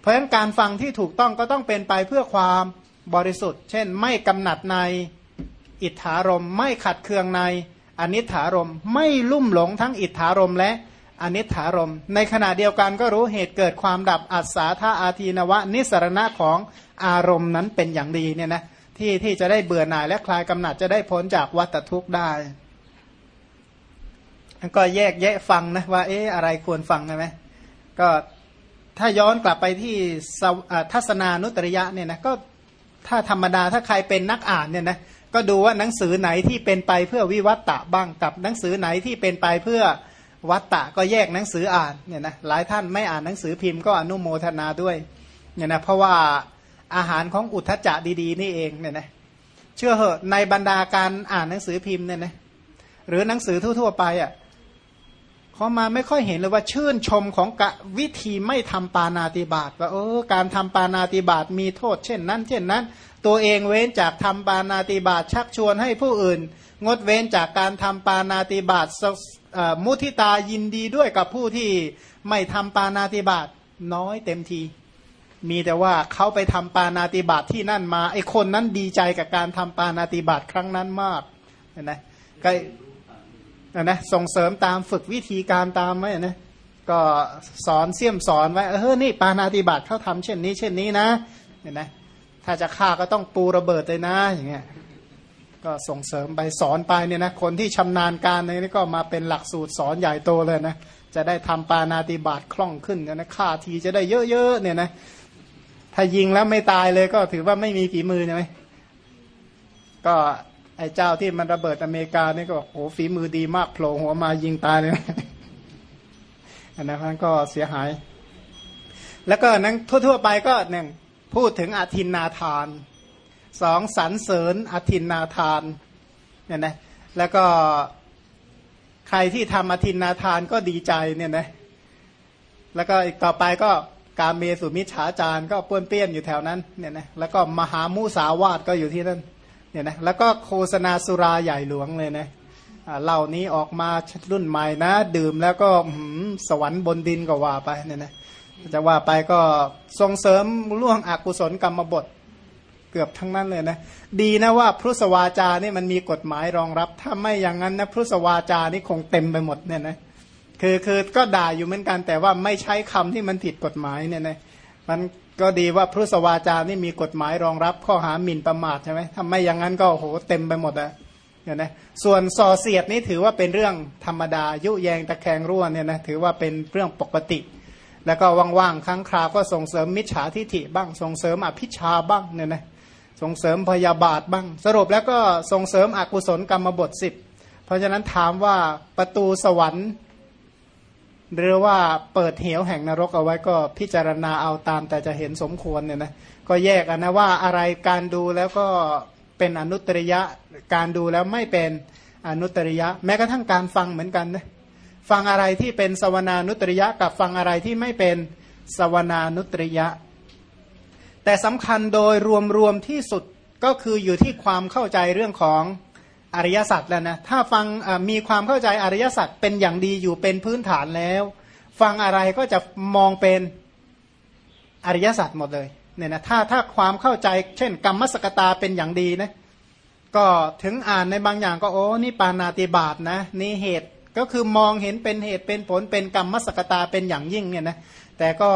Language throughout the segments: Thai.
เพราะฉะนั้นการฟังที่ถูกต้องก็ต้องเป็นไปเพื่อความบริสุทธิ์ เช่น ไม่กำหนัดในอิทธารมไม่ขัดเคืองในอนิถารมไม่ลุ่มหลงทั้งอิทธารมและอนิถารมในขณะเดียวกันก็รู้เหตุเกิดความดับอัศาธาอาทีนวะ นิสรณะของอารมณ์นั้นเป็นอย่างดีเนี่ยนะที่ที่จะได้เบื่อหน่ายและคลายกำหนัดจะได้พ้นจากวัฏทุกข์ได้ก็แยกแยะฟังนะว่าเอ๊ะอะไรควรฟังใช่ไหมก็ ถ้าย้อนกลับไปที่ทัศนานุตริยะเนี่ยนะก็ถ้าธรรมดาถ้าใครเป็นนักอ่านเนี่ยนะก็ดูว่าหนังสือไหนที่เป็นไปเพื่อวิวัตตะบ้างกับหนังสือไหนที่เป็นไปเพื่อวัตตะก็แยกหนังสืออ่านเนี่ยนะหลายท่านไม่อ่านหนังสือพิมพ์ก็อนุโมทนาด้วยเนี่ยนะเพราะว่าอาหารของอุทธจะดีๆ นี่เองเนี่ยนะเชื่อเหอะในบรรดาการอ่านหนังสือพิมพ์เนี่ยนะหรือหนังสือทั่วๆไปอะ่ะ เขามาไม่ค่อยเห็นเลยว่าชื่นชมของกะวิธีไม่ทำปานาติบาตว่าเออการทำปานาติบาตมีโทษ เช่นนั้น เช่นนั้น ตัวเองเว้นจากทำปานาติบาตชักชวนให้ผู้อื่น งดเว้นจากการทำปานาติบาตมุทิตายินดีด้วยกับผู้ที่ไม่ทำปานาติบาตน้อยเต็มที มีแต่ว่าเขาไปทำปานาติบาตที่นั่นมาไอคนนั้นดีใจกับการทำปานาติบาตครั้งนั้นมากเห็นไห มก็นะส่งเสริมตามฝึกวิธีการตามไว้นะก็สอนเสี่ยมสอนไว้เออนี่ปานาติบาตเขาทำเช่นนี้ เช่นนี้นะเห็นไหมถ้าจะฆ่าก็ต้องปูระเบิดเลยนะอย่างเงี้ยก็ส่งเสริมไปสอนไปเนี่ยนะคนที่ชำนาญการในี่ก็มาเป็นหลักสูตรสอนใหญ่โตเลยนะจะได้ทำปานาติบาตคล่องขึ้นนะฆ่าทีจะได้เยอะๆเนี่ยนะถ้ายิงแล้วไม่ตายเลยก็ถือว่าไม่มีฝีมือใช่ไหมก็ ไอ้เจ้าที่มันระเบิดอเมริกานี่ก็โอ้ฝีมือดีมากโผล่หัวมายิงตายเลยอันนั้นก็เสียหาย แล้วก็นั้นทั่วๆไปก็หนึ่งพูดถึงอธินนาทานสองสรรเสริญอธินนาทานเนี่ยนะแล้วก็ใครที่ทำอธินนาทานก็ดีใจเนี่ยนะแล้วก็อีกต่อไปก็การเมสุมิชฉาจารก็ป้วนเปี้ยนอยู่แถวนั้นเนี่ยนะแล้วก็มหามุสาวาตก็อยู่ที่นั่น เนี่ยนะแล้วก็โฆษณาสุราใหญ่หลวงเลยนะเหล่านี้ออกมารุ่นใหม่นะ ดื่มแล้วก็สวรรค์บนดินก็ว่าไปเนี่ยนะจะว่าไปก็ส่งเสริมล่วงอกุศลกรรมบทเกือบทั้งนั้นเลยนะ ดีนะว่าพุทธวาจานี่มันมีกฎหมายรองรับ ถ้าไม่อย่างนั้นนะพุทธวาจานี่คงเต็มไปหมดเนี่ยนะคือคือก็ด่าอยู่เหมือนกันแต่ว่าไม่ใช้คำที่มันผิดกฎหมายเนี่ยนะมัน ก็ดีว่าพุทธวาจานี่มีกฎหมายรองรับข้อหาหมิ่นประมาทใช่ไหมถ้าไม่อย่างนั้นก็โหเต็มไปหมดอะเนี่ยนะส่วนส่อเสียดนี่ถือว่าเป็นเรื่องธรรมดา ยุแยงตะแคงรั่วเนี่ยนะถือว่าเป็นเรื่องปกติ แล้วก็ว่างๆครั้งคราวก็ส่งเสริมมิจฉาทิฐิบ้าง ส่งเสริมอภิชาบ้างเนี่ยนะส่งเสริมพยาบาทบ้าง สรุปแล้วก็ส่งเสริมอกุศลกรรมบทสิบเพราะฉะนั้นถามว่าประตูสวรรค์ หรือว่าเปิดเหวแห่งนรกเอาไว้ก็พิจารณาเอาตามแต่จะเห็นสมควรเนี่ยนะก็แยกนะว่าอะไรการดูแล้วก็เป็นอนุตริยะการดูแล้วไม่เป็นอนุตริยะ แม้กระทั่งการฟังเหมือนกันนะฟังอะไรที่เป็นสวนานุตริยะ กับฟังอะไรที่ไม่เป็นสวนานุตริยะ แต่สำคัญโดยรวมๆที่สุดก็คืออยู่ที่ความเข้าใจเรื่องของ อริยสัจแล้วนะถ้าฟังมีความเข้าใจอริยสัจเป็นอย่างดีอยู่เป็นพื้นฐานแล้ว ฟังอะไรก็จะมองเป็นอริยสัจหมดเลยเนี่ยนะถ้าถ้าความเข้าใจเช่น กรรมสกตาเป็นอย่างดีนะก็ถึงอ่านในบางอย่างก็โอ้นี่ปานาติบาตนะนี่เหตุก็คือมองเห็นเป็นเหตุเป็นผลเป็นกรรมมสกตาเป็นอย่างยิ่งเนี่ยนะแต่ก็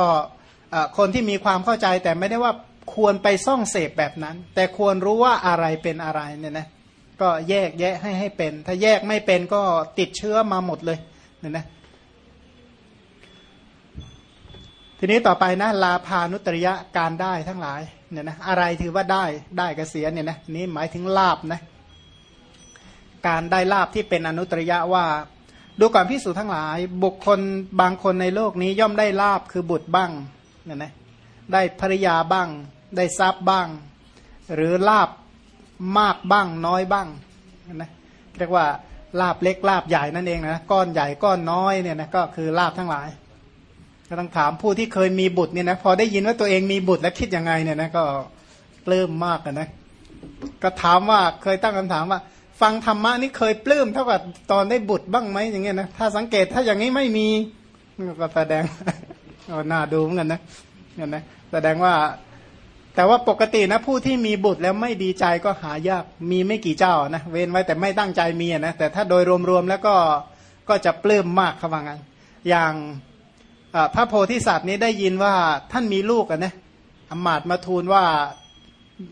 คนที่มีความเข้าใจแต่ไม่ได้ว่าควรไปซ่องเสพแบบนั้น แต่ควรรู้ว่าอะไรเป็นอะไรเนี่ยนะ ก็แยกแยะให้ให้เป็น ถ้าแยกไม่เป็นก็ติดเชื้อมาหมดเลยเนี่ยนะทีนี้ต่อไปนะลาพานุตริยะการได้ทั้งหลายเนี่ยนะอะไรถือว่าได้ได้กเสียเนี่ยนะนี้หมายถึงลาบนะการได้ลาบที่เป็นอนุตริยะว่าดูก่อนพิสูจทั้งหลาย บุคคลบางคนในโลกนี้ย่อมได้ลาบคือบุตรบ้างเนี่ยนะได้ภริยาบ้าง ได้ทรัพย์บ้าง หรือลาบ มากบ้างน้อยบ้างนะเรียกว่าลาบเล็กลาบใหญ่นั่นเองนะก้อนใหญ่ก้อนน้อยเนี่ยนะก็คือลาบทั้งหลาย ก็ต้องถามผู้ที่เคยมีบุตรเนี่ยนะพอได้ยินว่าตัวเองมีบุตรแล้วคิดยังไงเนี่ยนะก็ปลื้มมากนะก็ถามว่าเคยตั้งคำถามว่า ฟังธรรมะนี่เคยปลื้มเท่ากับตอนได้บุตรบ้างไหมอย่างเงี้ยนะถ้าสังเกตถ้าอย่างนี้ไม่มีก็แสดงเอาหน้าดูเหมือนกันนะเนี่ยนะแสดงว่า แต่ว่าปกตินะผู้ที่มีบุตรแล้วไม่ดีใจก็หายากมีไม่กี่เจ้านะเว้นไว้แต่ไม่ตั้งใจมีนะแต่ถ้าโดยรวมๆแล้วก็ก็จะปลื้มมากเขาว่างั้นอย่างพระโพธิสัตว์นี้ได้ยินว่าท่านมีลูกนะอมาตมาทูลว่า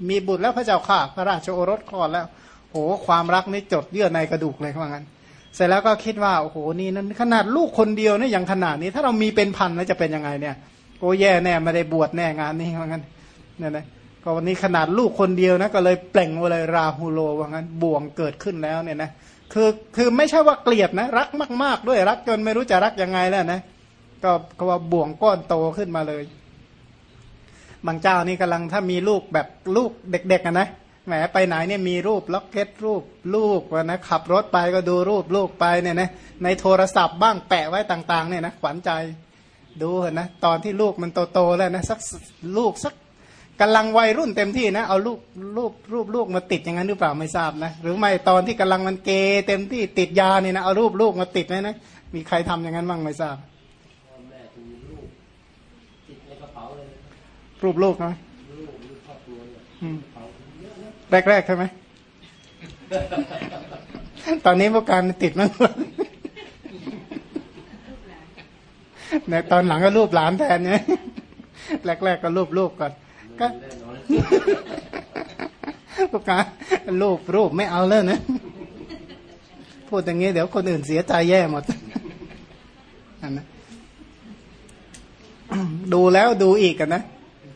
มีบุตรแล้วพระเจ้าข่าพระราชโอรสคลอดแล้วโหความรักนี่จดเยื่อในกระดูกเลยเขาว่างั้น เสร็จแล้วก็คิดว่าโอ้โหนี่นั้นขนาดลูกคนเดียวนี่ยอย่างขนาดนี้ ถ้าเรามีเป็นพันแล้วจะเป็นยังไงเนี่ยโอ้แย่แน่ไม่ได้บวชแน่งานนี้ว่างั้น เนี่ยนะก็วันนี้ขนาดลูกคนเดียวนะก็เลยเปล่งเลยราหูโลว่างั้นบ่วงเกิดขึ้นแล้วเนี่ยนะคือคือไม่ใช่ว่าเกลียดนะ รักมาก ๆ ด้วยรักจนไม่รู้จะรักยังไงแล้วนะก็ก็ว่าบ่วงก้อนโตขึ้นมาเลย บางเจ้านี่กำลังถ้ามีลูกแบบลูกเด็กๆนะแหมไปไหนเนี่ยมีรูปล็อกเก็ตรูปลูกนะขับรถไปก็ดูรูปลูกไปเนี่ยนะในโทรศัพท์บ้างแปะไว้ต่าง ๆ เนี่ยนะขวัญใจดูเห็นนะตอนที่ลูกมันโตๆแล้วนะสักลูกสัก กำลังวัยรุ่นเต็มที่นะ เอาลูกลูกรูปลูกมาติดอย่างนั้นหรือเปล่าไม่ทราบนะ หรือไม่ตอนที่กำลังมันเกเต็มที่ติดยาเนี่ยนะเอารูปลูกมาติดไหมนะมีใครทำอย่างนั้นบ้างไม่ทราบรูปลูกนะแรกๆใช่ไหมตอนนี้พวกการติดมันในตอนหลังก็รูปหลานแทนเนี่ยแรกๆก็รูปลูกก่อน ก็พวกการรูปรูปไม่เอาเลยนะ พูดอย่างนี้เดี๋ยวคนอื่นเสียใจแย่หมดอันนะดูแล้วดูอีกกันนะ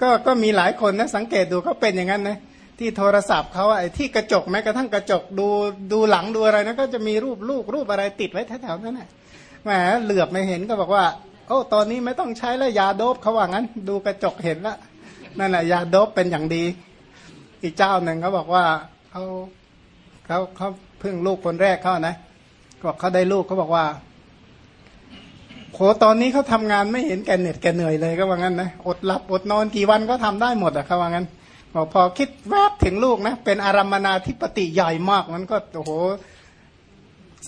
ก็ก็มีหลายคนนะสังเกตดูเขาเป็นอย่างนั้นนะที่โทรศัพท์เขาไอ้ที่กระจกแม้กระทั่งกระจกดูดูหลังดูอะไรนะก็จะมีรูปลูกรูปอะไรติดไว้แถวๆนั้นแหละแหมเหลือบไม่เห็นก็บอกว่า โอ้ตอนนี้ไม่ต้องใช้แล้วยาโดบเขาว่างั้น ดูกระจกเห็นละ นั่นแหละยาโดบเป็นอย่างดี อีกเจ้าหนึ่งเขาบอกว่าเขาเขาเขาเพิ่งลูกคนแรกเขานะบอกเขาได้ลูกเขาบอกว่าโหตอนนี้เขาทางานไม่เห็นแกเหน็ดแกเหนื่อยเลยก็ว่างั้นนะอดหลับอดนอนกี่วันก็ทำได้หมดอะเขาว่างั้นบอกพอคิดแวบถึงลูกนะ เป็นอารมนาธิปติใหญ่มากมันก็โอ้โห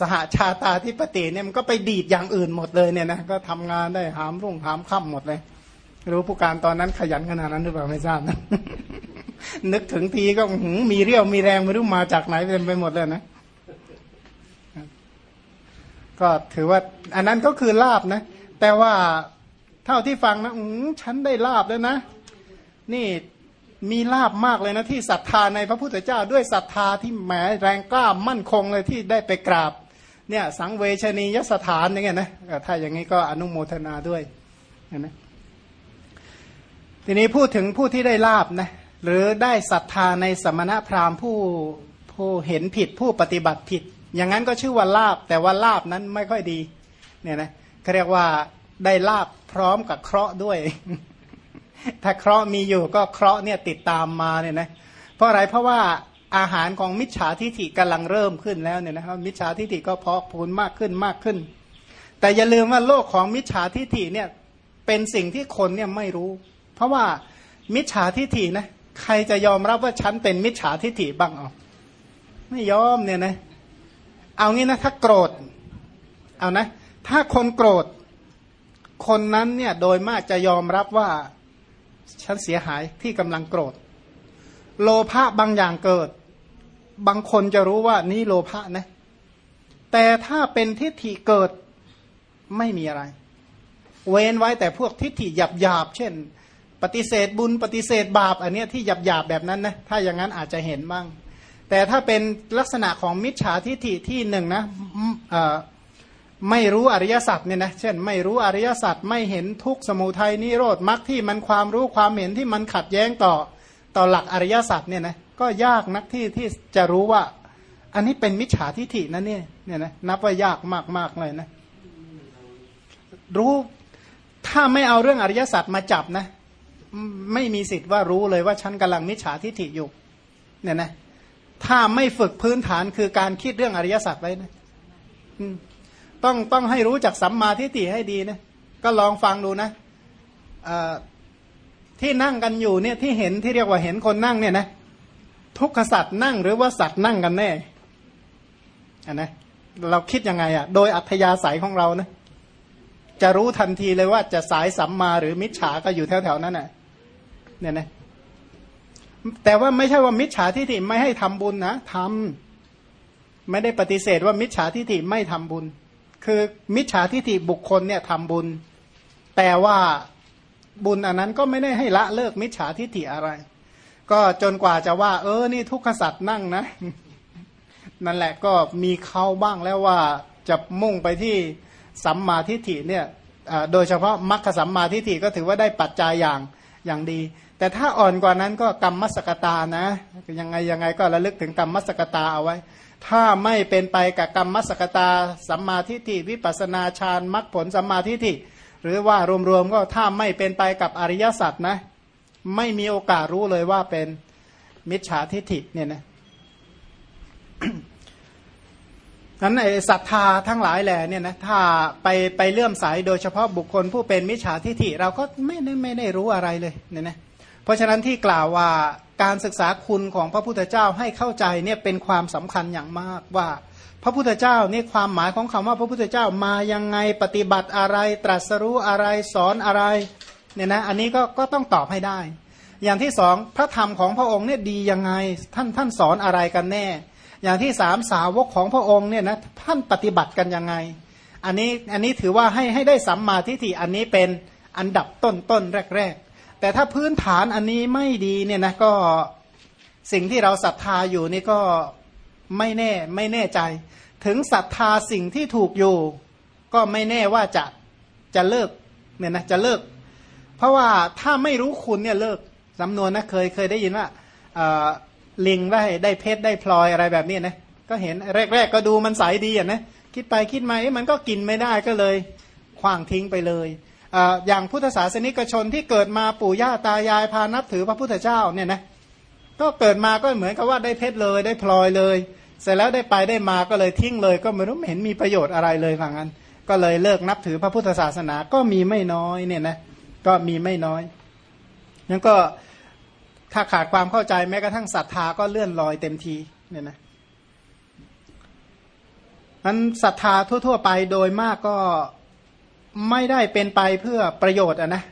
สหาชาตาธิปติเนี่ยมันก็ไปดีดอย่างอื่นหมดเลยเนี่ยนะก็ทำงานได้หามรุ่งหามค่ำหมดเลย รู้ผู้การตอนนั้นขยันขนาดนั้นหรือเปล่าไม่ทราบนะนึกถึงทีก็มีเรี่ยวมีแรงไม่รู้มาจากไหนเต็มไปหมดเลยนะ ก็ถือว่า อันนั้นก็คือลาบนะ แต่ว่าเท่าที่ฟังนะอืฉันได้ลาบแล้วนะ นี่มีลาบมากเลยนะ ที่ศรัทธาในพระพุทธเจ้า ด้วยศรัทธาที่แหมแรงกล้ามั่นคงเลยที่ได้ไปกราบ เนี่ย สังเวชนียสถานอย่างเงี้ยนะถ้าอย่างนี้ก็อนุโมทนาด้วยนะ ทีนี้พูดถึงผู้ที่ได้ลาบนะหรือได้ศรัทธาในสมณพราหมณ์ผู้ผู้เห็นผิดผู้ปฏิบัติผิด อย่างนั้นก็ชื่อว่าลาบ แต่ว่าลาบนั้นไม่ค่อยดีเนี่ยนะเขาเรียกว่าได้ลาบพร้อมกับเคราะห์ด้วย ถ้าเคราะห์มีอยู่ก็เคราะห์เนี่ยติดตามมาเนี่ยนะเพราะอะไรเพราะว่าอาหารของมิจฉาทิฐิกำลังเริ่มขึ้นแล้วเนี่ยนะครับมิจฉาทิฐิก็เพอกพูนมากขึ้นมากขึ้น แต่อย่าลืมว่าโลกของมิจฉาทิฐิเนี่ยเป็นสิ่งที่คนเนี่ยไม่รู้ เพราะว่ามิจฉาทิฐินะใครจะยอมรับว่าฉันเป็นมิจฉาทิฐิบ้างเอ๋อไม่ยอมเนี่ยนะ เอางี้นะถ้าโกรธ เอานะ ถ้าคนโกรธ คนนั้นเนี่ยโดยมากจะยอมรับว่าฉันเสียหายที่กำลังโกรธ โลภะบางอย่างเกิด บางคนจะรู้ว่านี่โลภะนะ แต่ถ้าเป็นทิฏฐิเกิดไม่มีอะไร เว้นไว้แต่พวกทิฏฐิหยาบหยาบเช่น ปฏิเสธบุญปฏิเสธบาปอันเนี้ยที่หยาบหยาบแบบนั้นนะถ้าอย่างนั้นอาจจะเห็นบ้าง แต่ถ้าเป็นลักษณะของมิจฉาทิฏฐิที่หนึ่งนะไม่รู้อริยสัจเนี่ยนะเช่น ไม่รู้อริยสัจไม่เห็นทุกสมุทัยนิโรธมรรคที่มันความรู้ความเห็นที่มันขัดแย้งต่อต่อหลักอริยสัจเนี่ยนะก็ยากนักที่ที่จะรู้ว่า อันนี้เป็นมิจฉาทิฏฐินะเนี่ยเนี่ยนะนับว่ายากมากมากเลยนะรู้ถ้าไม่เอาเรื่องอริยสัจมาจับนะ ไม่มีสิทธิ์ว่ารู้เลยว่าฉันกำลังมิจฉาทิฏฐิอยู่เนี่ยนะถ้าไม่ฝึกพื้นฐานคือการคิดเรื่องอริยสัจไว้นะต้องต้องให้รู้จักสัมมาทิฏฐิให้ดีนะก็ลองฟังดูนะที่นั่งกันอยู่เนี่ยที่เห็นที่เรียกว่าเห็นคนนั่งเนี่ยนะทุกขสัตว์นั่งหรือว่าสัตว์นั่งกันแน่อันนะเราคิดยังไงอะ่ะ โดยอัธยาศัยของเรานะจะรู้ทันทีเลยว่าจะสายสัมมาหรือมิจฉาก็อยู่แถวๆนั้นน่ะ เนี่ยนะแต่ว่าไม่ใช่ว่ามิจฉาทิฏฐิไม่ให้ทำบุญนะทำไม่ได้ปฏิเสธว่ามิจฉาทิฏฐิไม่ทำบุญ คือมิจฉาทิฏฐิบุคคลเนี่ยทำบุญ แต่ว่าบุญอันนั้นก็ไม่ได้ให้ละเลิกมิจฉาทิฏฐิอะไร ก็จนกว่าจะว่า เออนี่ทุกขสัตว์นั่งนะ นั่นแหละก็มีเขาบ้างแล้วว่าจะมุ่งไปที่สัมมาทิฏฐิเนี่ยโดยเฉพาะมรรคสัมมาทิฏฐิก็ถือว่าได้ปัจจัยอย่างอย่างดี แต่ถ้าอ่อนกว่านั้นก็กรรมมัสกตานะยังไงยังไงก็ระลึกถึงกรรมมัสกตาเอาไว้ ถ้าไม่เป็นไปกับกรรมมัสกตาสัมมาทิฏฐิวิปัสนาฌานมรรคผลสัมมาทิฏฐิหรือว่ารวมๆก็ถ้าไม่เป็นไปกับอริยสัจนะ ไม่มีโอกาสรู้เลยว่าเป็นมิจฉาทิฏฐิเนี่ยนะนั้นไอ้ศรัทธาทั้งหลายแหล่เนี่ยนะถ้าไปไปเลื่อมใสโดยเฉพาะบุคคลผู้เป็นมิจฉาทิฏฐิเราก็ไม่ได้ไม่ได้รู้อะไรเลยเนี่ยนะ เพราะฉะนั้นที่กล่าวว่าการศึกษาคุณของพระพุทธเจ้าให้เข้าใจเนี่ยเป็นความสำคัญอย่างมากว่า พระพุทธเจ้านี่ความหมายของคำว่าพระพุทธเจ้ามายังไงปฏิบัติอะไร ตรัสรู้อะไรสอนอะไรเนี่ยนะอันนี้ก็ก็ต้องตอบให้ได้ อย่างที่สองพระธรรมของพระองค์เนี่ยดียังไงท่านท่านสอนอะไรกันแน่ อย่างที่สามสาวกของพระองค์เนี่ยนะท่านปฏิบัติกันยังไง อันนี้อันนี้ถือว่าให้ให้ได้สัมมาทิฏฐิอันนี้เป็นอันดับต้นต้นแรกๆ แต่ถ้าพื้นฐานอันนี้ไม่ดีเนี่ยนะก็สิ่งที่เราศรัทธาอยู่นี่ก็ไม่แน่ไม่แน่ใจ ถึงศรัทธาสิ่งที่ถูกอยู่ ก็ไม่แน่ว่าจะจะเลิกเนี่ยนะจะเลิก เพราะว่าถ้าไม่รู้คุณเนี่ยเลิกสำนวนนะเคยเคยได้ยินว่าลิงได้ได้เพชรได้พลอยอะไรแบบนี้นะก็เห็นแรก ๆ ก็ดูมันใสดีอะนะคิดไปคิดมามันก็กินไม่ได้ก็เลยคว้างทิ้งไปเลย อย่างพุทธศาสนิกชนที่เกิดมาปู่ย่าตายายพานับถือพระพุทธเจ้าเนี่ยนะก็เกิดมาก็เหมือนกับว่าได้เพชรเลยได้พลอยเลย เสร็จแล้วได้ไปได้มาก็เลยทิ้งเลย ก็ไม่รู้เห็นมีประโยชน์อะไรเลยฝั่งนั้น ก็เลยเลิกนับถือพระพุทธศาสนาก็มีไม่น้อยเนี่ยนะก็มีไม่น้อยนั่นก็ถ้าขาดความเข้าใจแม้กระทั่งศรัทธาก็เลื่อนลอยเต็มทีเนี่ยนะนั้นศรัทธาทั่ว ๆ ไปโดยมากก็ ไม่ได้เป็นไปเพื่อประโยชน์อะนะ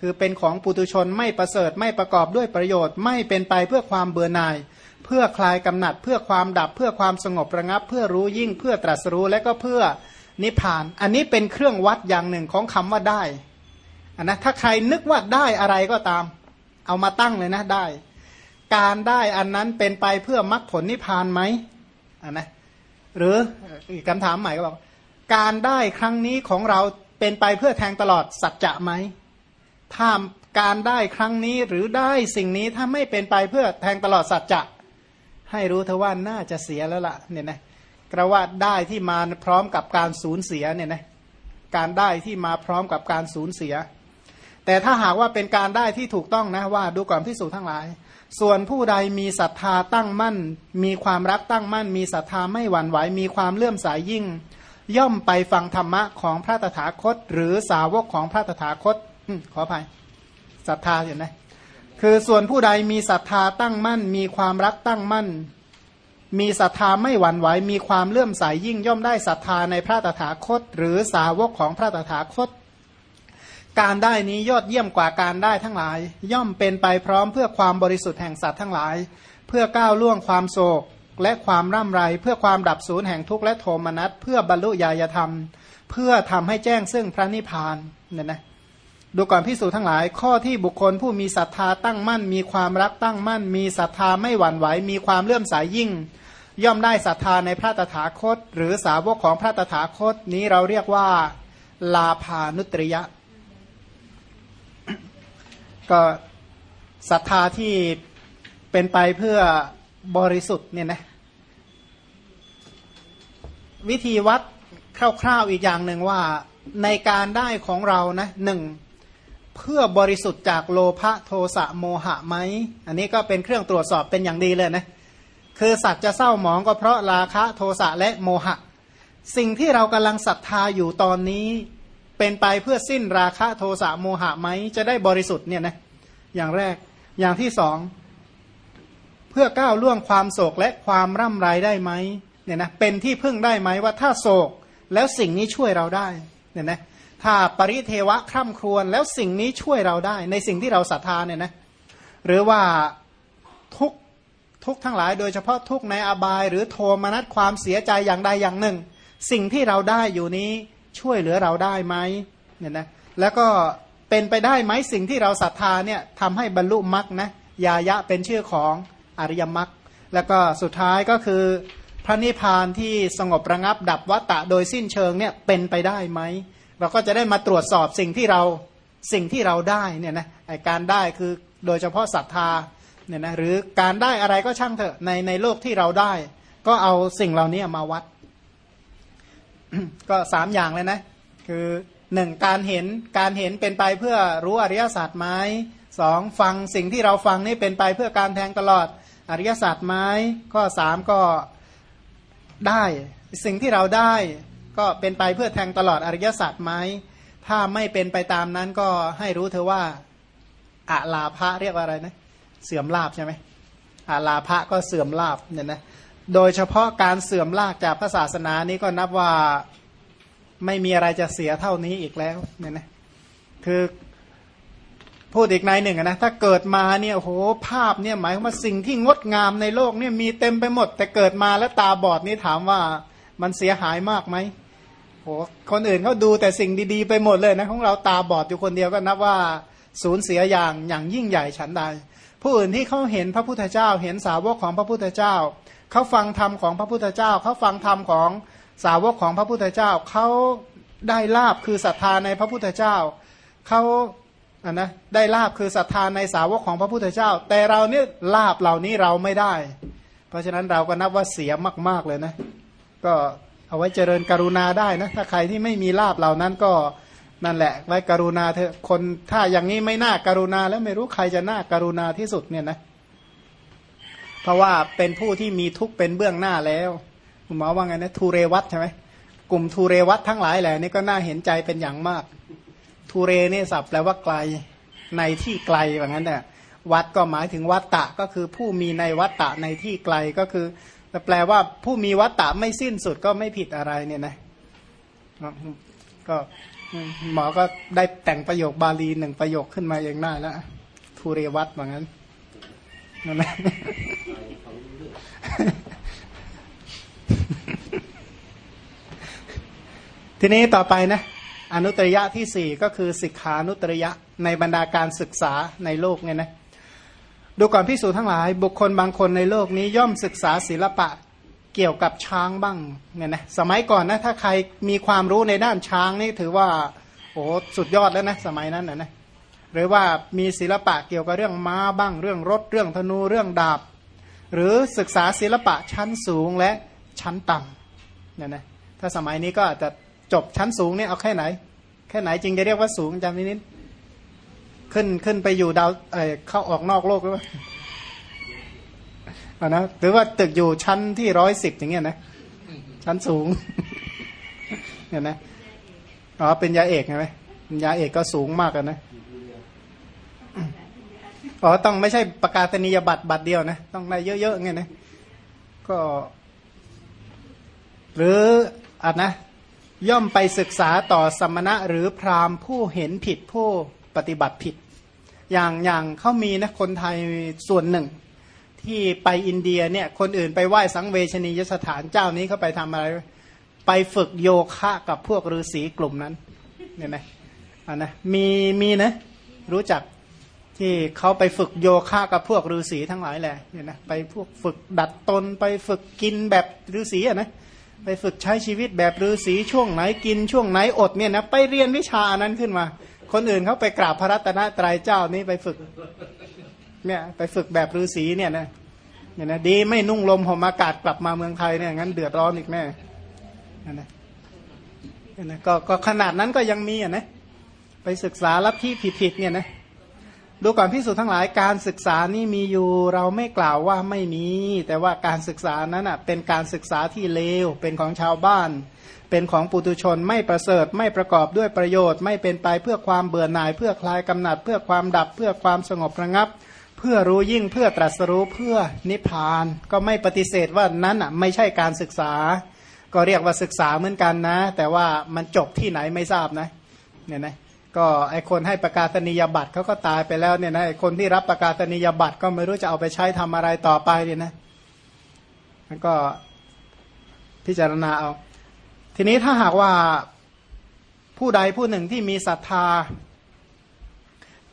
คือเป็นของปุตุชนไม่ประเสริฐไม่ประกอบด้วยประโยชน์ ไม่เป็นไปเพื่อความเบื่อหน่าย เพื่อคลายกำหนัด เพื่อความดับเพื่อความสงบระงับ เพื่อรู้ยิ่งเพื่อตรัสรู้และก็เพื่อนิพพาน อันนี้เป็นเครื่องวัดอย่างหนึ่งของคำว่าได้อันนะถ้าใครนึกว่าได้อะไรก็ตาม เอามาตั้งเลยนะได้ การได้อันนั้นเป็นไปเพื่อมรรคผลนิพพานไหมอ่านะหรืออีกคำถามใหม่ก็บอกการได้ครั้งนี้ของเรา เป็นไปเพื่อแทงตลอดสัจจะไหมถ้าการได้ครั้งนี้หรือได้สิ่งนี้ถ้าไม่เป็นไปเพื่อแทงตลอดสัจจะ ให้รู้เธอว่าน่าจะเสียแล้วล่ะเนี่ยนะกระว่าได้ที่มาพร้อมกับการสูญเสียเนี่ยนะการได้ที่มาพร้อมกับการสูญเสีย แต่ถ้าหากว่าเป็นการได้ที่ถูกต้องนะว่าดูก่อนพิสูจทั้งหลาย ส่วนผู้ใดมีศรัทธาตั้งมั่น มีความรักตั้งมั่น มีศรัทธาไม่หวั่นไหวมีความเลื่อมสายยิ่ง ย่อมไปฟังธรรมะของพระตถาคต หรือสาวกของพระตถาคตขออภัยศรัทธาเห็นไหมคือส่วนผู้ใดมีศรัทธาตั้งมั่น มีความรักตั้งมั่น มีศรัทธาไม่หวั่นไหวมีความเลื่อมใสยยิ่งย่อมได้ศรัทธาในพระตถาคต หรือสาวกของพระตถาคต การได้นี้ยอดเยี่ยมกว่าการได้ทั้งหลาย ย่อมเป็นไปพร้อมเพื่อความบริสุทธิ์แห่งสัตว์ทั้งหลาย เพื่อก้าวล่วงความโศก และความร่ำไร เพื่อความดับสูญแห่งทุกข์และโทมนัสเพื่อบรรลุญาธรรม เพื่อทำให้แจ้งซึ่งพระนิพพานเนี่ยนะดูก่อนพิสูจน์ทั้งหลาย ข้อที่บุคคลผู้มีศรัทธาตั้งมั่น มีความรักตั้งมั่น มีศรัทธาไม่หวั่นไหวมีความเลื่อมใสยยิ่ง ย่อมได้ศรัทธาในพระตถาคต หรือสาวกของพระตถาคตนี้เราเรียกว่าลาภานุตริยะ ก็ศรัทธาที่เป็นไปเพื่อบริสุทธิ์เนี่ยนะ วิธีวัดคร่าวๆอีกอย่างหนึ่งว่าในการได้ของเรานะหนึ่งเพื่อบริสุทธิ์จากโลภะโทสะโมหะไหมอันนี้ก็เป็นเครื่องตรวจสอบเป็นอย่างดีเลยนะคือสัตว์จะเศร้าหมองก็เพราะราคะโทสะและโมหะ สิ่งที่เรากำลังศรัทธาอยู่ตอนนี้ เป็นไปเพื่อสิ้นราคะโทสะโมหะไหมจะได้บริสุทธิ์เนี่ยนะอย่างแรกอย่างที่สองเพื่อก้าวล่วงความโศกและความร่ำไรได้ไหม เนี่ยนะเป็นที่พึ่งได้ไหมว่าถ้าโศกแล้วสิ่งนี้ช่วยเราได้เนี่ยนะถ้าปริเทวะคร่ำครวญแล้วสิ่งนี้ช่วยเราได้ ในสิ่งที่เราศรัทธาเนี่ยนะหรือว่าทุกทุกทั้งหลายโดยเฉพาะทุกในอบาย หรือโทมนัสความเสียใจอย่างใดอย่างหนึ่ง สิ่งที่เราได้อยู่นี้ช่วยเหลือเราได้ไหมเนี่ยนะแล้วก็เป็นไปได้ไหมสิ่งที่เราศรัทธาเนี่ยทำให้บรรลุมรรคนะยายะเป็นชื่อของอริยมรรคแล้วก็สุดท้ายก็คือ พระนิพพานที่สงบระงับดับวัตตะโดยสิ้นเชิงเนี่ยเป็นไปได้ไหม เราก็จะได้มาตรวจสอบสิ่งที่เราสิ่งที่เราได้เนี่ยนะการได้คือโดยเฉพาะศรัทธาเนี่ยนะหรือการได้อะไรก็ช่างเถอะในในโลกที่เราได้ ก็เอาสิ่งเหล่านี้มาวัด ก็สามอย่างเลยนะ คือหนึ่งการเห็นการเห็นเป็นไปเพื่อรู้อริยศาสตร์ไหมสองฟังสิ่งที่เราฟังนี่เป็นไปเพื่อการแทงตลอดอริยศาสตร์ไหมข้อสามก็ ได้ สิ่งที่เราได้ ก็เป็นไปเพื่อแทงตลอดอริยศาสตร์ไหมถ้าไม่เป็นไปตามนั้นก็ให้รู้เธอว่าอาลาภะเรียกว่าอะไรนะ เสื่อมลาบใช่ไหมอาลาภะก็เสื่อมลาบเนี่ยนะโดยเฉพาะการเสื่อมลาบจากพระศาสนานี้ก็นับว่าไม่มีอะไรจะเสียเท่านี้อีกแล้วเนี่ยนะคือ พูดอีกในหนึ่งนะถ้าเกิดมาเนี่ยโหภาพเนี่ยหมายว่าสิ่งที่งดงามในโลกเนี่ยมีเต็มไปหมด แต่เกิดมาแล้วตาบอดนี่ถามว่ามันเสียหายมากไหมโหคนอื่นเขาดูแต่สิ่งดีๆไปหมดเลยนะของเราตาบอดอยู่คนเดียวก็นับว่าสูญเสียอย่างอย่างยิ่งใหญ่ฉันใด ผู้อื่นที่เขาเห็นพระพุทธเจ้า เห็นสาวกของพระพุทธเจ้าเขาฟังธรรมของพระพุทธเจ้าเขาฟังธรรมของสาวกของพระพุทธเจ้าเขาได้ลาบคือศรัทธาในพระพุทธเจ้าเขา อันนะได้ลาบคือศรัทธาในสาวกของพระพุทธเจ้า แต่เราเนี่ยลาบเหล่านี้เราไม่ได้ เพราะฉะนั้นเราก็นับว่าเสียมากๆเลยนะ ก็เอาไว้เจริญกรุณาได้นะ ถ้าใครที่ไม่มีลาบเหล่านั้นก็นั่นแหละ ไว้กรุณาเถอะคนถ้าอย่างนี้ไม่น่าการุณาแล้วไม่รู้ใครจะน่าการุณาที่สุดเนี่ยนะ เพราะว่าเป็นผู้ที่มีทุกข์เป็นเบื้องหน้าแล้วคุณหมอว่าไงนะทูเรวัตใช่ไหมกลุ่มทูเรวัตทั้งหลายแหละนี่ก็น่าเห็นใจเป็นอย่างมาก ทูเรเนี่ยสับแปลว่าไกลในที่ไกลแบบนั้นเนี่ยวัดก็หมายถึงวัตตะก็คือผู้มีในวัตตะในที่ไกลก็คือแปลว่าผู้มีวัตตะไม่สิ้นสุดก็ไม่ผิดอะไรเนี่ยนะก็หมอก็ได้แต่งประโยคบาลีหนึ่งประโยคขึ้นมาเองได้แล้วทูเรวัตเหมือนกันนั่นแหละทีนี้ต่อไปนะ อนุตริยะที่สี่ก็คือสิกขานุตริยะในบรรดาการศึกษาในโลกเนี่ยนะดูก่อนพิสูจน์ทั้งหลาย บุคคลบางคนในโลกนี้ย่อมศึกษาศิลปะเกี่ยวกับช้างบ้างเนี่ยนะสมัยก่อนนะถ้าใครมีความรู้ในด้านช้างนี่ถือว่าโอ้สุดยอดแล้วนะสมัยนั้นนะนะหรือว่ามีศิลปะเกี่ยวกับเรื่องม้าบ้าง เรื่องรถเรื่องธนูเรื่องดาบ หรือศึกษาศิลปะชั้นสูงและชั้นต่ำเนี่ยนะถ้าสมัยนี้ก็อาจจะ จบชั้นสูงเนี่ยเอาแค่ไหน แค่ไหนจริงจะเรียกว่าสูงจำนิดนิดขึ้นขึ้นไปอยู่ดาวเออเข้าออกนอกโลกหรือเปล่านะหรือว่าตึกอยู่ชั้นที่ร้อยสิบอย่างเงี้ยนะชั้นสูงเนี่ยนะอ๋อเป็นยาเอกใช่ไหมยาเอกก็สูงมากนะอ๋อต้องไม่ใช่ประกาศนียบัตรบัตรเดียวนะ ต้องได้เยอะๆไงนะก็ หรืออะนะ ย่อมไปศึกษาต่อสมณะหรือพราหมณ์ผู้เห็นผิดผู้ปฏิบัติผิด อย่างอย่างเขามีนะคนไทยส่วนหนึ่ง ที่ไปอินเดียเนี่ยคนอื่นไปไหว้สังเวชนียสถานเจ้านี้เขาไปทำอะไร ไปฝึกโยคะกับพวกฤาษีกลุ่มนั้นเนี่ยนะอ่านะมีมีนะรู้จักที่เขาไปฝึกโยคะกับพวกฤาษีทั้งหลายแหละเนี่ยนะไปพวกฝึกดัดตนไปฝึกกินแบบฤาษีอะนะ ไปฝึกใช้ชีวิตแบบฤาษีช่วงไหนกินช่วงไหนอดเนี่ยนะไปเรียนวิชานั้นขึ้นมา คนอื่นเขาไปกราบพระรัตนตรัยเจ้านี้ไปฝึกเนี่ยไปฝึกแบบฤาษีเนี่ยนะเนี่ยนะดีไม่นุ่งลมห่มอากาศกลับมาเมืองไทยเนี่ยงั้นเดือดร้อนอีกแน่นะนะนะก็ขนาดนั้นก็ยังมีอะนะไปศึกษาลัทธิผิดๆเนี่ยนะ ดูก่อนพิสูจน์ทั้งหลายการศึกษานี่มีอยู่ เราไม่กล่าวว่าไม่มี แต่ว่าการศึกษานั้นอะเป็นการศึกษาที่เลว เป็นของชาวบ้าน เป็นของปุตุชนไม่ประเสริฐ ไม่ประกอบด้วยประโยชน์ ไม่เป็นไปเพื่อความเบื่อหน่าย เพื่อคลายกำหนัด เพื่อความดับ เพื่อความสงบระงับ เพื่อรู้ยิ่งเพื่อตรัสรู้เพื่อนิพพาน ก็ไม่ปฏิเสธว่านั้นอะไม่ใช่การศึกษา ก็เรียกว่าศึกษาเหมือนกันนะ แต่ว่ามันจบที่ไหนไม่ทราบนะเนี่ยนะ ก็ไอคนให้ประกาศนียบัตรเขาก็ตายไปแล้วเนี่ยนะไอคนที่รับประกาศนียบัตรก็ไม่รู้จะเอาไปใช้ทำอะไรต่อไปเนี่ยนะมันก็พิจารณาเอา ทีนี้ถ้าหากว่าผู้ใดผู้หนึ่งที่มีศรัทธา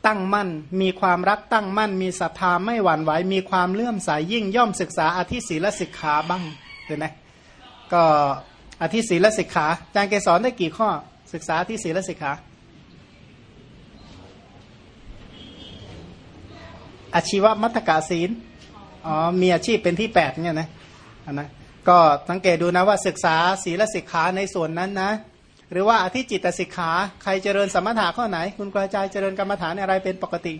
ตั้งมั่น มีความรักตั้งมั่น มีศรัทธาไม่หวั่นไหวมีความเลื่อมใสยยิ่งย่อมศึกษาอธิศีลสิกขาบ้างเห็นไหมก็อธิศีลสิกขาอาจารย์เกสรได้กี่ข้อศึกษาอธิศีลสิกขา อาชีวมัตตกาศีลอ๋อมีอาชีพเป็นที่แปดเนี่ยนะนนะก็สังเกตดูนะว่าศึกษาศีลสิกขาในส่วนนั้นนะ หรือว่าอธิจิตสิกขาใครเจริญสมถะข้อไหน คุณกระจายเจริญกรรมฐานอะไรเป็นปกติ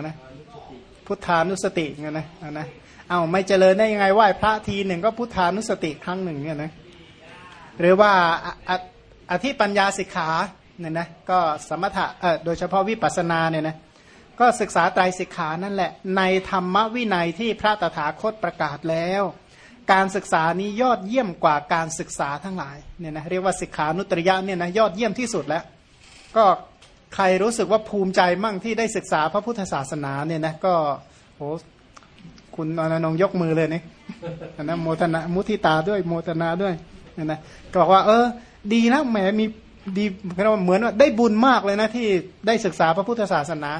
นะพุทธานุสติเงี้ยนะนะเอาไม่เจริญได้ยังไงไหว้พระทีหนึ่งก็พุทธานุสติครั้งหนึ่งเนี่ยนะหรือว่าอธิปัญญาสิกขา เนี่ยนะก็สมถะเออโดยเฉพาะวิปัสสนาเนี่ยนะก็ศึกษาไตรสิกขานั่นแหละ ในธรรมวินัยที่พระตถาคตประกาศแล้ว การศึกษานี้ยอดเยี่ยมกว่าการศึกษาทั้งหลายเนี่ยนะเรียกว่าสิกขานุตริยะเนี่ยนะยอดเยี่ยมที่สุดแล้ว ก็ใครรู้สึกว่าภูมิใจมั่งที่ได้ศึกษาพระพุทธศาสนาเนี่ยนะก็โหคุณอนนงยกมือเลยนี่นะโมทนามุทิตาด้วยโมทนาด้วยเนี่ยนะก็บอกว่า เออ ดีนะแหมมี ดีเหมือนว่าได้บุญมากเลยนะที่ได้ศึกษาพระพุทธศาสนา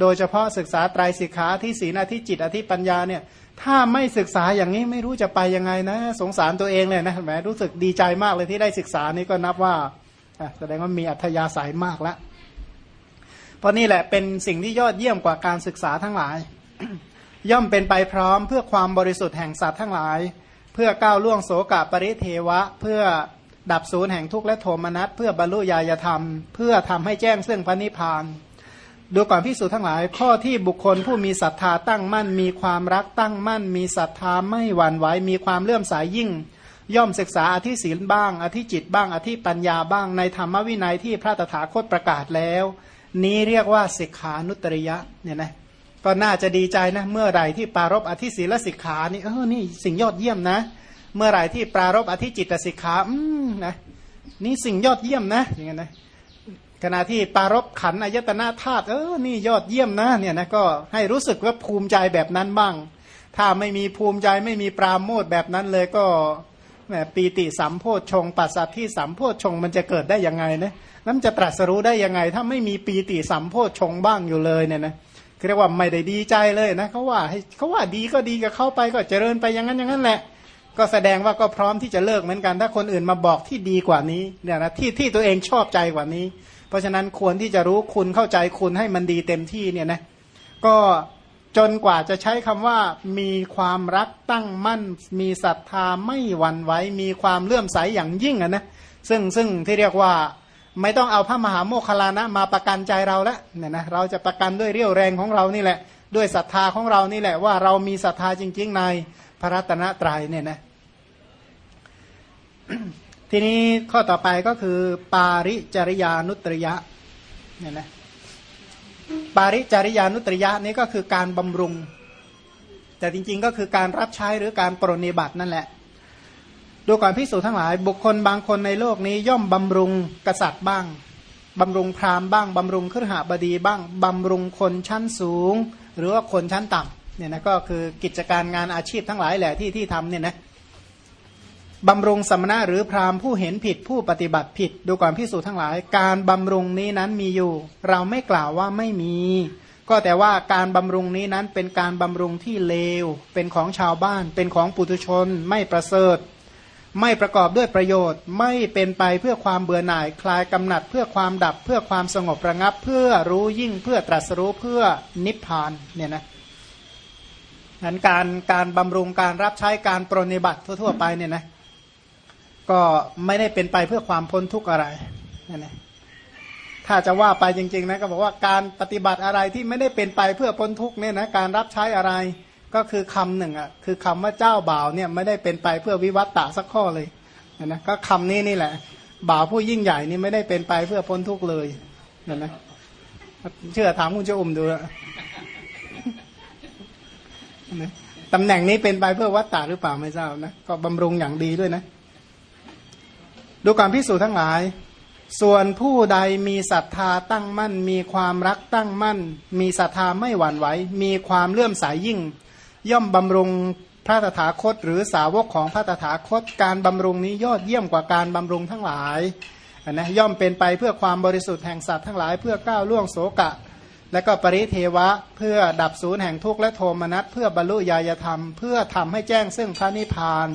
โดยเฉพาะศึกษาไตรสิกขาที่ศีลที่จิตอธิปัญญาเนี่ย ถ้าไม่ศึกษาอย่างนี้ไม่รู้จะไปยังไงนะ สงสารตัวเองเลยนะแหมรู้สึกดีใจมากเลยที่ได้ศึกษานี่ก็นับว่าแสดงว่ามีอัธยาศัยมากแล้วเพราะนี่แหละเป็นสิ่งที่ยอดเยี่ยมกว่าการศึกษาทั้งหลาย ย่อมเป็นไปพร้อมเพื่อความบริสุทธิ์แห่งสัตว์ทั้งหลาย เพื่อก้าวล่วงโสกะปริเทวะ เพื่อ ดับศูนย์แห่งทุกข์และโทมนัสเพื่อบรรลุญาณธรรม เพื่อทำให้แจ้งซึ่งพระนิพพาน ดูก่อนพิสูจทั้งหลาย ข้อที่บุคคลผู้มีศรัทธาตั้งมั่น มีความรักตั้งมั่น มีศรัทธาไม่หวั่นไหวมีความเลื่อมสายยิ่ง ย่อมศึกษาอธิศีลบ้าง อธิจิตบ้าง อธิปัญญาบ้างในธรรมวินัยที่พระตถาคตประกาศแล้ว นี้เรียกว่าสิกขานุตริยะเนี่ยนะก็น่าจะดีใจนะเมื่อไหร่ที่ปารบอธิศีลสิกขานี่เออนี่สิ่งยอดเยี่ยมนะ เมื่อไหร่ที่ปรารบอธิจิตสิกขาอืมนะนี่สิ่งยอดเยี่ยมนะอย่างเงี้ยนะขณะที่ปารบขันอายตนาธาตุเออนี่ยอดเยี่ยมนะเนี่ยนะก็ให้รู้สึกว่าภูมิใจแบบนั้นบ้าง ถ้าไม่มีภูมิใจไม่มีปราโมทแบบนั้นเลยก็แหมปีติสัมโพชฌงปัสสัตที่สัมโพชฌงมันจะเกิดได้ยังไงนะนั้นจะตรัสรู้ได้ยังไง ถ้าไม่มีปีติสัมโพชฌงบ้างอยู่เลยเนี่ยนะเรียกว่าไม่ได้ดีใจเลยนะเขาว่าให้เขาว่าดีก็ดีกับเข้าไปก็เจริญไปอย่างนั้นอย่างนั้นแหละ ก็แสดงว่าก็พร้อมที่จะเลิกเหมือนกัน ถ้าคนอื่นมาบอกที่ดีกว่านี้เนี่ยนะที่ที่ตัวเองชอบใจกว่านี้ เพราะฉะนั้นควรที่จะรู้คุณเข้าใจคุณให้มันดีเต็มที่เนี่ยนะก็จนกว่าจะใช้คำว่ามีความรักตั้งมั่น มีศรัทธาไม่หวั่นไหวมีความเลื่อมใสอย่างยิ่งอะนะซึ่งซึ่งที่เรียกว่าไม่ต้องเอาพระมหาโมคคลานะมาประกันใจเราแล้วเนี่ยนะเราจะประกันด้วยเรี่ยวแรงของเรานี่แหละ ด้วยศรัทธาของเรานี่แหละว่าเรามีศรัทธาจริง ๆ ใน ระรัตนตรัยเนี่ยนะทีนี้ข้อต่อไปก็คือ ปาริจริยานุตริยะเนี่ยนะปาริจริยานุตริยะนี้ก็คือการบำรุง แต่จริง ๆ ก็คือการรับใช้หรือการปรนิบัตินั่นแหละ ดูก่อนพิสูจทั้งหลาย บุคคลบางคนในโลกนี้ย่อมบำรุงกษัตริย์บ้างบำรุงพราหมณ์บ้างบำรุงครหบดีบ้างบำรุงคนชั้นสูง หรือว่าคนชั้นต่ำ เนี่ยนะก็คือกิจการงานอาชีพทั้งหลายแหละที่ที่ทำเนี่ยนะบำรุงสมณะหรือพราหมณ์ผู้เห็นผิดผู้ปฏิบัติผิด ดูก่อนพิสูจทั้งหลาย การบำรุงนี้นั้นมีอยู่ เราไม่กล่าวว่าไม่มี ก็แต่ว่าการบำรุงนี้นั้นเป็นการบำรุงที่เลว เป็นของชาวบ้าน เป็นของปุถุชน ไม่ประเสริฐ ไม่ประกอบด้วยประโยชน์ ไม่เป็นไปเพื่อความเบื่อหน่าย คลายกำหนัด เพื่อความดับ เพื่อความสงบระงับ เพื่อรู้ยิ่งเพื่อตรัสรู้เพื่อนิพพานเนี่ยนะ นั้นการการบำรุงการรับใช้การปรนิบัติทั่ว ๆ ไปเนี่ยนะก็ไม่ได้เป็นไปเพื่อความพ้นทุกข์อะไรนั่นเองถ้าจะว่าไปจริงๆนะก็บอกว่าการปฏิบัติอะไรที่ไม่ได้เป็นไปเพื่อพ้นทุกข์เนี่ยนะการรับใช้อะไรก็คือคำหนึ่งอะคือคำว่าเจ้าบ่าวเนี่ยไม่ได้เป็นไปเพื่อวิวัตตะสักข้อเลยนะก็คำนี้นี่แหละ บ่าวผู้ยิ่งใหญ่นี่ไม่ได้เป็นไปเพื่อพ้นทุกข์เลยนั่นนะเชื่อถามคุณเจ้าอุ่มดู ตำแหน่งนี้เป็นไปเพื่อวัตตะหรือเปล่าไม่ทราบนะก็บำรุงอย่างดีด้วยนะ ดูการพิสูจน์ทั้งหลาย ส่วนผู้ใดมีศรัทธาตั้งมั่น มีความรักตั้งมั่น มีศรัทธาไม่หวั่นไหวมีความเลื่อมสายยิ่ง ย่อมบำรุงพระตถาคต หรือสาวกของพระตถาคต การบำรุงนี้ยอดเยี่ยมกว่าการบำรุงทั้งหลายนะย่อมเป็นไปเพื่อความบริสุทธิ์แห่งสัตว์ทั้งหลาย เพื่อก้าวล่วงโสกะ และก็ปริเทวะเพื่อดับศูนย์แห่งทุกข์และโทมนัสเพื่อบรรลุญาณธรรม เพื่อทำให้แจ้งซึ่งพระนิพพาน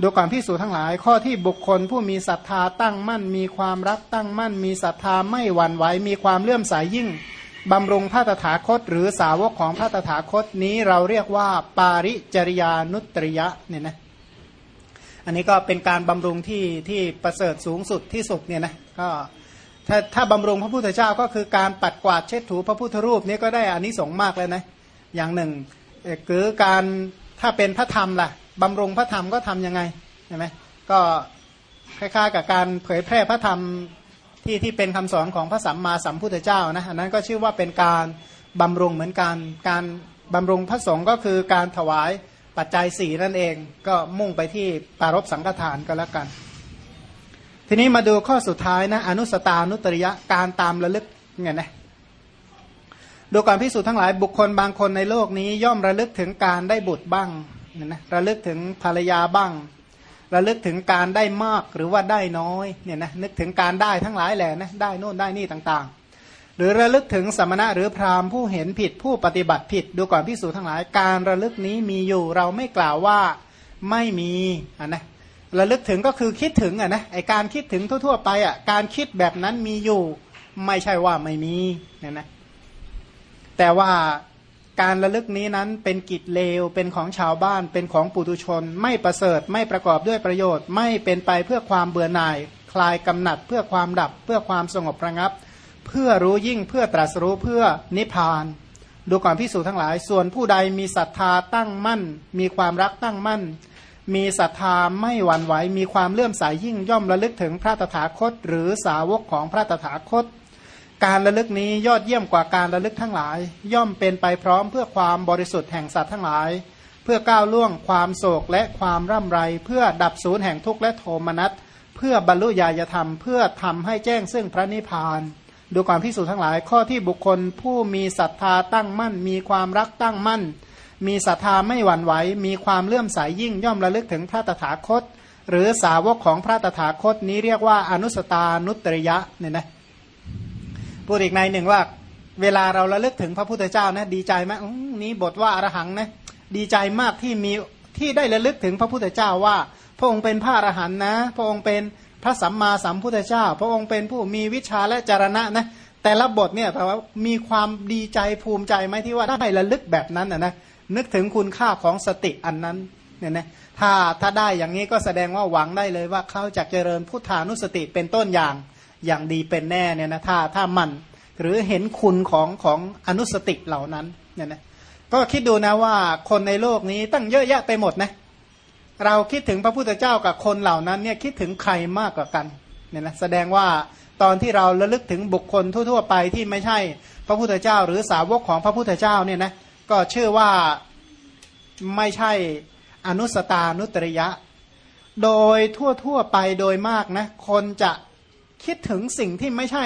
ดูก่อนพิสูจทั้งหลาย ข้อที่บุคคลผู้มีศรัทธาตั้งมั่น มีความรักตั้งมั่น มีศรัทธาไม่หวั่นไหวมีความเลื่อมใสยยิ่งบำรุงพระตถาคต หรือสาวกของพระตถาคตนี้เราเรียกว่าปาริจริยานุตริยะเนี่ยนะอันนี้ก็เป็นการบำรุงที่ที่ประเสริฐสูงสุดที่สุดเนี่ยนะก็ ถ้าถ้าบำรุงพระพุทธเจ้าก็คือการปัดกวาดเช็ดถูพระพุทธรูปนี้ก็ได้อานิสงส์มากเลยนะอย่างหนึ่งหรือการถ้าเป็นพระธรรมล่ะบำรุงพระธรรมก็ทํำยังไงใช่ไหมก็คล้ายๆกับการเผยแพร่พระธรรมที่ที่เป็นคำสอนของพระสัมมาสัมพุทธเจ้านะอันนั้นก็ชื่อว่าเป็นการบำรุงเหมือนกันการบำรุงพระสงฆ์ก็คือการถวายปัจจัยสี่นั่นเอง ก็มุ่งไปที่ปารบสังฆทานก็แล้วกัน ทีนี้มาดูข้อสุดท้ายนะอนุสตานุตริยะการตามระลึกไงนะดูการพิสูจน์ทั้งหลายบุคคลบางคนในโลกนี้ย่อมระลึกถึงการได้บุตรบ้างนะระลึกถึงภรรยาบ้าง ระลึกถึงการได้มากหรือว่าได้น้อยเนี่ยนะนึกถึงการได้ทั้งหลายแหละนะได้โน่นได้นี่ต่างๆ หรือระลึกถึงสมณะหรือพราหมณ์ผู้เห็นผิดผู้ปฏิบัติผิด ดูก่อนพิสูจน์ทั้งหลายการระลึกนี้มีอยู่เราไม่กล่าวว่าไม่มีอะนะ ระลึกถึงก็คือคิดถึงอะนะไอการคิดถึงทั่ว ๆ ไปอะการคิดแบบนั้นมีอยู่ไม่ใช่ว่าไม่มีเนี่ยนะแต่ว่าการระลึกนี้นั้นเป็นกิจเลวเป็นของชาวบ้านเป็นของปุตุชน ไม่ประเสริฐไม่ประกอบด้วยประโยชน์ ไม่เป็นไปเพื่อความเบื่อหน่าย คลายกำหนัดเพื่อความดับเพื่อความสงบระงับ เพื่อรู้ยิ่งเพื่อตรัสรู้เพื่อนิพพาน ดูก่อนพิสูจน์ทั้งหลาย ส่วนผู้ใดมีศรัทธาตั้งมั่น มีความรักตั้งมั่น มีศรัทธาไม่หวั่นไหว มีความเลื่อมใสยยิ่งย่อมระลึกถึงพระตถาคต หรือสาวกของพระตถาคต การระลึกนี้ยอดเยี่ยมกว่าการระลึกทั้งหลาย ย่อมเป็นไปพร้อมเพื่อความบริสุทธิ์แห่งสัตว์ทั้งหลาย เพื่อก้าวล่วงความโศกและความร่ำไร เพื่อดับศูนย์แห่งทุกข์และโทมนัสเพื่อบรรลุญาธรรม เพื่อทำให้แจ้งซึ่งพระนิพพานดูความพิสูจน์ทั้งหลายข้อที่บุคคลผู้มีศรัทธาตั้งมั่น มีความรักตั้งมั่น มีศรัทธาไม่หวั่นไหว มีความเลื่อมใสยยิ่งย่อมระลึกถึงพระตถาคต หรือสาวกของพระตถาคตนี้เรียกว่าอนุสตานุตริยะเนี่ยนะพูดอีกในหนึ่งว่า เวลาเราระลึกถึงพระพุทธเจ้านะดีใจไหมนี้บทว่าอรหังนะดีใจมากที่มีที่ได้ระลึกถึงพระพุทธเจ้าว่า พระองค์เป็นพระอรหันนะ พระองค์เป็นพระสัมมาสัมพุทธเจ้า พระองค์เป็นผู้มีวิชาและจารณะนะแต่ละบทเนี่ยแปลว่ามีความดีใจภูมิใจไหมที่ว่าได้ระลึกแบบนั้นนะนะ นึกถึงคุณค่าของสติอันนั้นเนี่ยนะถ้าถ้าได้อย่างนี้ก็แสดงว่าหวังได้เลยว่าเขาจะเจริญพุทธานุสติเป็นต้นอย่างอย่างดีเป็นแน่เนี่ยนะถ้าถ้ามันหรือเห็นคุณของของอนุสติเหล่านั้นเนี่ยนะก็คิดดูนะว่าคนในโลกนี้ตั้งเยอะแยะไปหมดนะเราคิดถึงพระพุทธเจ้ากับคนเหล่านั้นเนี่ยคิดถึงใครมากกว่ากันเนี่ยนะแสดงว่าตอนที่เราระลึกถึงบุคคลทั่ว ๆ ไปที่ไม่ใช่พระพุทธเจ้า หรือสาวกของพระพุทธเจ้าเนี่ยนะ ก็เชื่อว่าไม่ใช่อนุสตานุตริยะ โดยทั่วๆไปโดยมากนะ คนจะคิดถึงสิ่งที่ไม่ใช่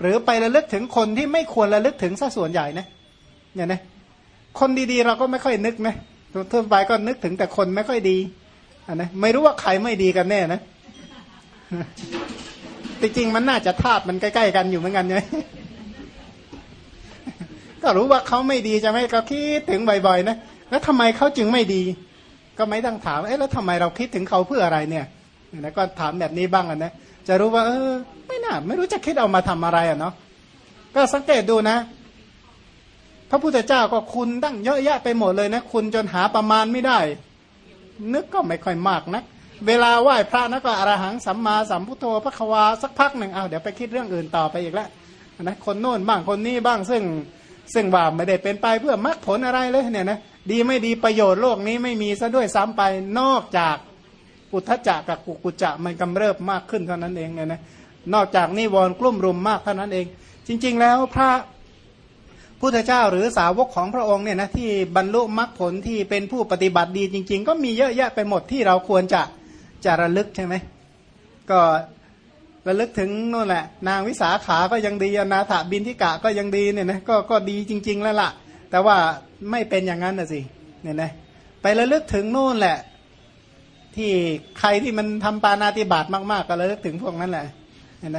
หรือไประลึกถึงคนที่ไม่ควรระลึกถึงซะส่วนใหญ่นะเนี่ยนะคนดีๆ เราก็ไม่ค่อยนึกนะทั่วไปก็นึกถึงแต่คนไม่ค่อยดีอันนะไม่รู้ว่าใครไม่ดีกันแน่นะจริงๆมันน่าจะธาตุมันใกล้ ๆ กันอยู่เหมือนกันไง ก็รู้ว่าเขาไม่ดีจะไม่ก็คิดถึงบ่อยๆนะแล้วทำไมเขาจึงไม่ดี ก็ไม่ต้องถามเอ๊ะแล้วทำไมเราคิดถึงเขาเพื่ออะไรเนี่ยนะก็ถามแบบนี้บ้างนะจะรู้ว่า เออ ไม่น่าไม่รู้จะคิดเอามาทำอะไรอะเนาะก็สังเกตดูนะ พระพุทธเจ้าก็คุณตั้งเยอะแยะไปหมดเลยนะ คุณจนหาประมาณไม่ได้ นึกก็ไม่ค่อยมากนะเวลาไหว้พระนะก็อรหังสัมมาสัมพุทโธพระควาสักพักหนึ่งเอาเดี๋ยวไปคิดเรื่องอื่นต่อไปอีกแล้วนะคนโน่นบ้างคนนี้บ้างซึ่ง ซึ่งว่าไม่ได้เป็นไปเพื่อมรรคผลอะไรเลยเนี่ยนะดีไม่ดีประโยชน์โลกนี้ไม่มีซะด้วยซ้ำไปนอกจากอุทจักกับกุกุจะมันกำเริบมากขึ้นเท่านั้นเองเนะนอกจากนิวรณ์กลุ่มรุมมากเท่านั้นเอง จริง ๆ แล้วพระพุทธเจ้าหรือสาวกของพระองค์เนี่ยนะที่บรรลุมรรคผลที่เป็นผู้ปฏิบัติดีจริง ๆ ก็มีเยอะแยะไปหมดที่เราควรจะจะระลึกใช่ไหมก็ ระลึกถึงนู่นแหละ นางวิสาขาก็ยังดีอนาถบินทิกะก็ยังดีเนี่ยนะก็ก็ดีจริง ๆ แล้วล่ะ แต่ว่าไม่เป็นอย่างนั้นนะสิเนี่ยนะไประลึกถึงนู่นแหละ ที่ใครที่มันทำปานาติบาตมาก ๆ ก็ระลึกถึงพวกนั้นแหละเห็นไหม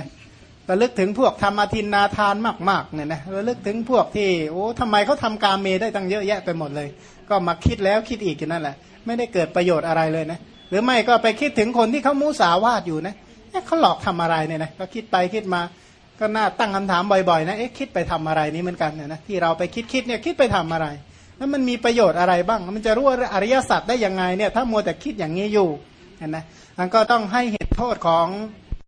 ระลึกถึงพวกทำอาทินนาทานมากๆเนี่ยนะระลึกถึงพวกที่โอ้ทำไมเขาทำกาเมได้ตั้งเยอะแยะไปหมดเลย ก็มาคิดแล้วคิดอีกอยู่นั่นแหละ ไม่ได้เกิดประโยชน์อะไรเลยนะหรือไม่ก็ไปคิดถึงคนที่เขามุสาวาทอยู่นะเเขาหลอกทำอะไรเนี่ยนะก็คิดไปคิดมา ก็น่าตั้งคำถามบ่อยๆ นะเอ๊ะคิดไปทำอะไรนี้เหมือนกันเนี่ยนะที่เราไปคิดคิดเนี่ยคิดไปทำอะไร แล้วมันมีประโยชน์อะไรบ้าง มันจะรู้อริยสัจได้ยังไงเนี่ยถ้ามัวแต่คิดอย่างนี้อยู่เห็นไหมมันก็ต้องให้เหตุโทษของ